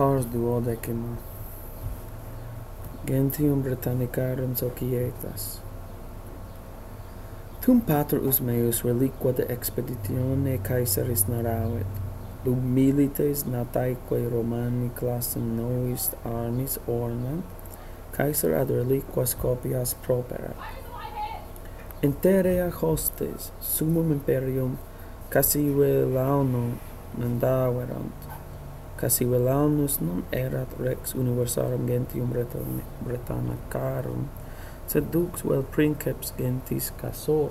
Pars duodecima Gentium Britannicarum societas Tum pater us meus reliqua de expeditione Caesaris naravit dum milites nataeque Romani classum novis armis ornant Caesar ad reliquas copias propera. Interea hostes summum imperium Cassive launum mandaverant, Cassivellaunus non erat rex universarum gentium bretana carum sed dux vel princeps gentis casor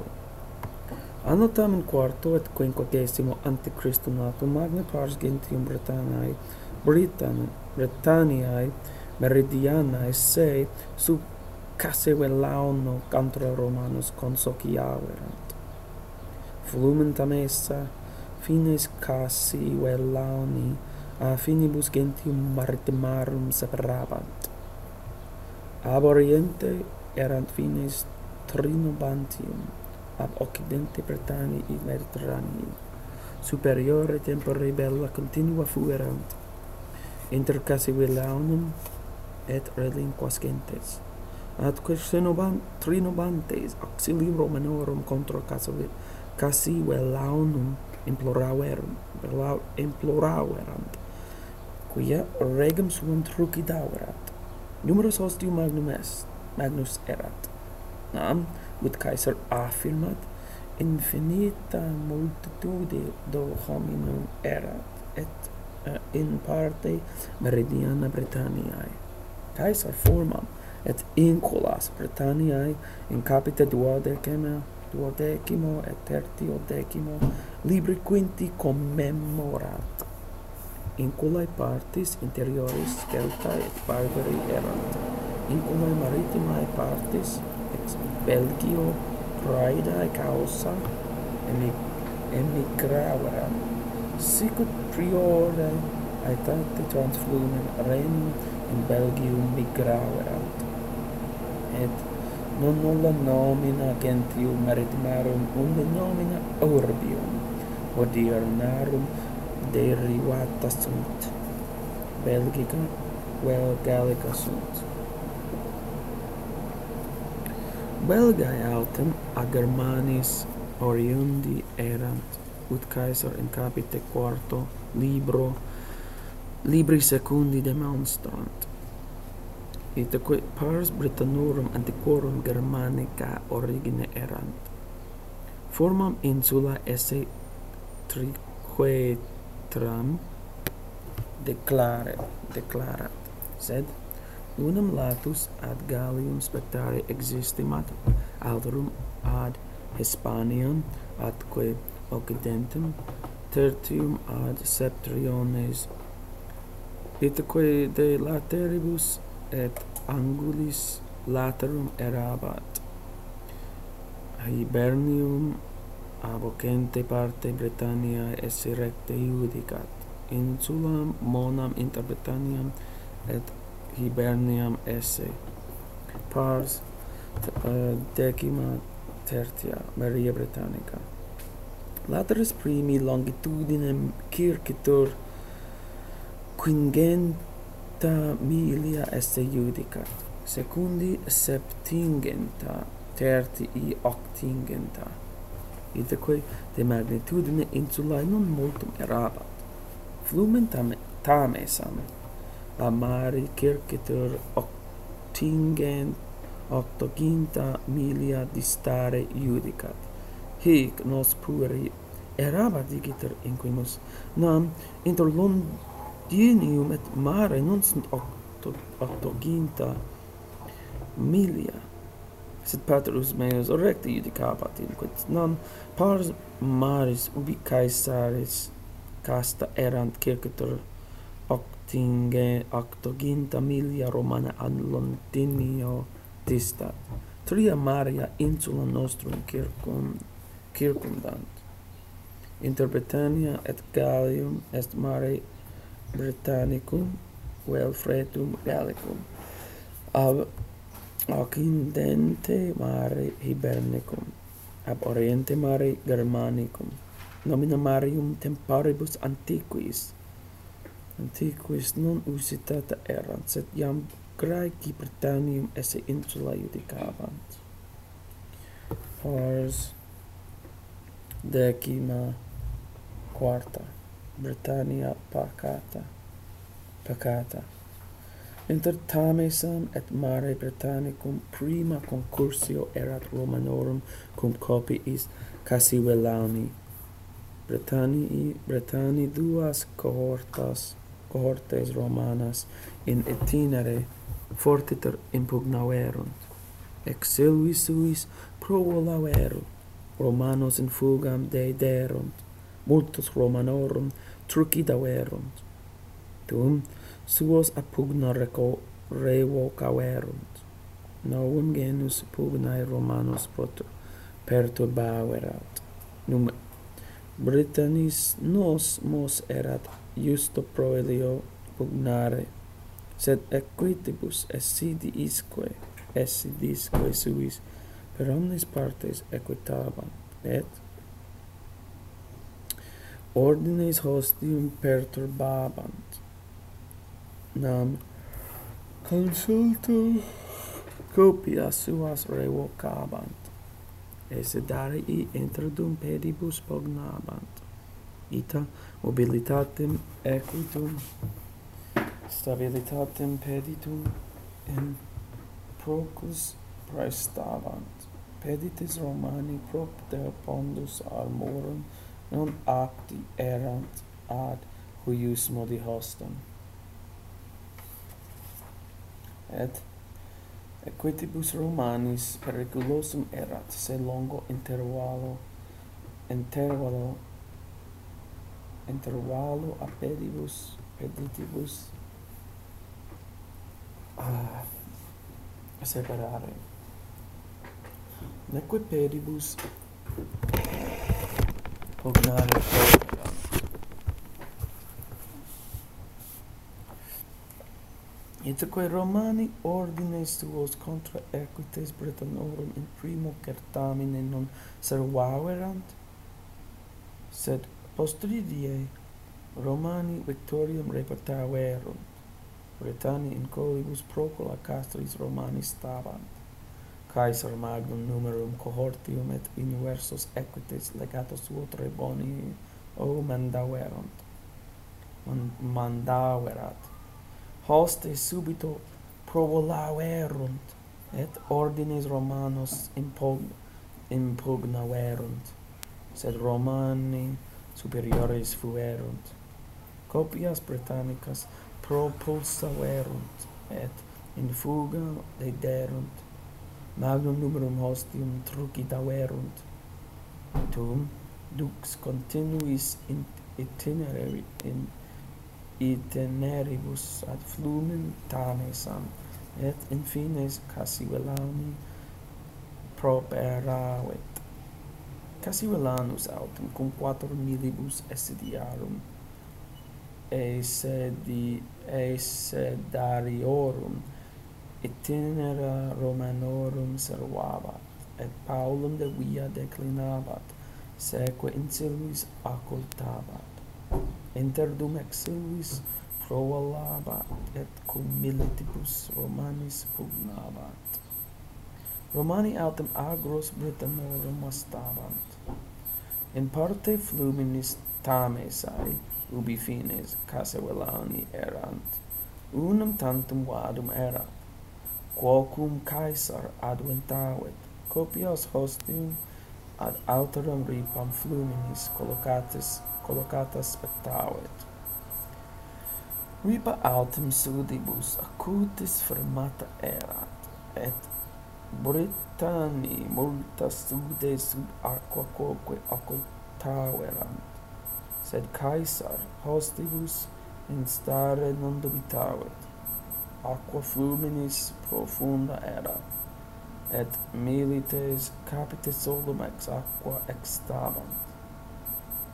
Anno tamen quarto et quinquagesimo ante Christum nato magna pars gentium Britanniae, Britan, Britanniae, Meridianae se sub Cassivellauno contra Romanus consociaverant. Flumen tam essa, fines Cassivellauni, a finibus gentium martimarum separabant. Ab oriente erant fines trinobantium, ab occidente Britannii et Mediterranei. Superiore tempore bella continua fuerant, inter Cassivillaunum et relinquas gentes. Atque senoban, trinobantes auxilium Romanorum contra Cassivillaunum imploraverum, imploraverant quia regum suum truci daurat. Numerus hostium magnum est, magnus erat. Nam, ut Caesar affirmat, infinita multitude do hominum erat, et uh, in parte meridiana Britanniae. Caesar formam, et inculas Britanniae in capite duodecima duodecimo et tertio decimo libri quinti commemorat Inculae partis interioris Celtae et Barbari erant. Inculae maritimae partis ex Belgio praedae causa emigravera. Sicut priore aetate transflumen renum in Belgium migraverant. Et non nulla nomina gentium maritimarum, unde nomina urbium, odiernarum, derivata sunt belgica vel gallica sunt Belgae autem a Germanis oriundi erant, ut Caesar in capite quarto libro libri secundi demonstrant. Itaque pars Britannorum antiquorum Germanica origine erant. Formam insula esse triquet tram declare declarat sed unum latus ad Gallium spectare existimat alterum ad Hispaniam atque occidentem tertium ad septriones itque de lateribus et angulis laterum erabat. Hibernium avocente parte Britannia esse recte iudicat. Insulam monam inter Britanniam et Hiberniam esse. Pars uh, decima tertia Maria Britannica lateris primi longitudinem circitur quingenta milia esse iudicat. Secundi septingenta tertii octingenta id quae de magnitudine insulae non multum erabat. Flumen tame, tame same, la mari circitur octingent octoginta milia distare judicat. Hic nos puri erabat digitur inquimus, nam inter Londinium et mare non sunt octo, octoginta milia sed patrus meus recte iudicabat in quid non pars maris ubi caesaris casta erant circitur octinge octoginta milia romana an lontinio distat tria maria insula nostrum circum circumdant inter Britannia et Gallium est mare Britannicum vel fretum Gallicum. Ab occidente mare Hibernicum, ab oriente mare Germanicum, nomina marium temporibus antiquis, antiquis non usitata erant, sed iam Graeci Britannium esse insula judicabant. Pars decima quarta, Britannia pacata, pacata. Inter Tamesam et Mare Britannicum prima concursio erat Romanorum cum copiis Cassivellani. Britanni Britanni duas cohortas cohortes Romanas in itinere fortiter impugnaverunt exilui suis provolaverunt Romanos in fugam deiderunt, multos Romanorum trucidaverunt tum suos appugna reco revo caverunt novum genus pugnae romanos prot perturbaverat. Num Britannis nos mos erat justo proelio pugnare sed equitibus essidi isque essidisque suis per omnes partes equitabant et ordines hostium perturbabant nam consulto copia suas revocabant esse darii introdum pedibus pognabant. Ita mobilitatem equitum stabilitatem peditum in procus praestavant peditis romani propter pondus armorum non apti erant ad huius modi hostum et equitibus Romanis periculosum erat se longo intervallo intervallo intervalo apedibus peditibus uh, separare. Neque pedibus cognare Itaque Romani ordines tuos contra equites Britannorum in primo certamine non servaverant, sed postridie Romani victorium reportaverunt, Britanni in colibus procula castris Romani stavant. Caesar magnum numerum cohortium et inversos equites legato suo tre boni o mandaverunt. Mandaverat Hoste subito provolaverunt, et ordines Romanos impug impugnaverunt, sed Romani superiores fuerunt. Copias Britannicas propulsaverunt, et in fuga dederunt. Magnum numerum hostium trucitaverunt. Tum, dux continuis in itinerari in itineribus ad flumen tanesam et in fines Cassivellani properavit Cassivellanus autem cum quator milibus assidiarum e sedi e sedariorum itinera Romanorum servabat et Paulum de via declinabat seque in silvis occultabat Interdum exiliis provolabat et cum militibus Romanis pugnabat. Romani autem agros Britannorum astabant. In parte fluminis tamesae, ubi fines Casavellani erant, unum tantum vadum erat, quocum Caesar adventavit, copios hostium ad alterum ripam fluminis collocatis collocata spectavit. Ripa altum sudibus acutis fermata erat, et Britanni multa sude sub aqua quoque occultaverant, sed Caesar hostibus instare non dubitavit. Aqua fluminis profunda erat, et milites capite solum ex aqua extabant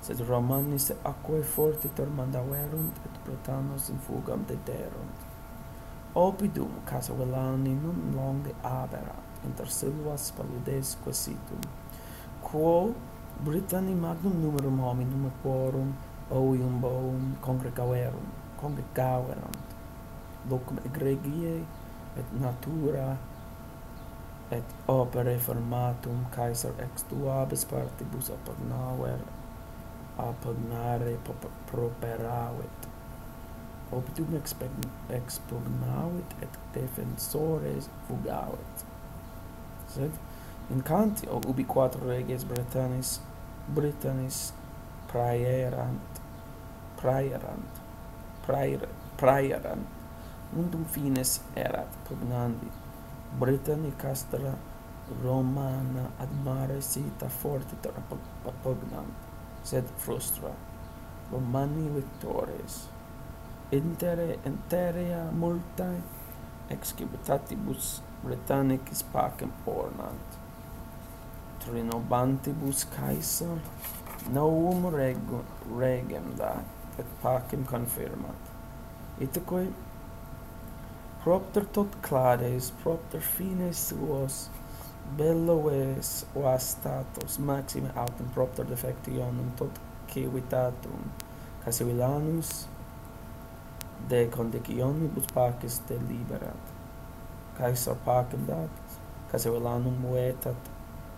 sed romanis aquae forte tormandaverunt et protanos in fugam dederunt. Opidum Casavellani nun longe abera, inter silvas paludes quesitum, quo Britanni magnum numerum hominum quorum oium boum congregaverum, congregaverant, locum egregiae et natura et opere formatum Caesar ex duabes partibus appognaver apud mare properavit. Optum expugnavit et defensores fugavit. Sed, incanti o ubi quattro reges Britannis, Britannis praerant, praerant, praer, praerant, undum fines erat pugnandi. Britanni castra Romana ad mare sita forte tra pugnant sed frustra. Romani victores intere interea multae excipitatibus Britannicis pacem ornant. Trinobantibus caesar novum regum regem da et pacem confirmat. Itaque propter tot clades propter fines suos bello es o status maxime autem propter defectionum tot civitatum casivilanus de condicionibus pacis de liberat. Caesar pacem dat casivilanum muetat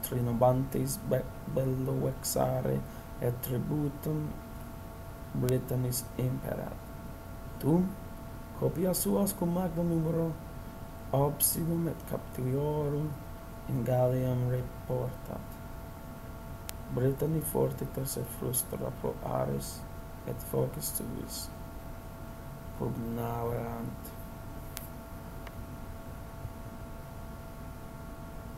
trinobantes be bello exare et tributum Britannis imperat. Tu copia suas cum magno numero obsidum et captiviorum in Gallium reportat. Britanni fortiter et frustra pro Ares et focis tuis, pugnaverant.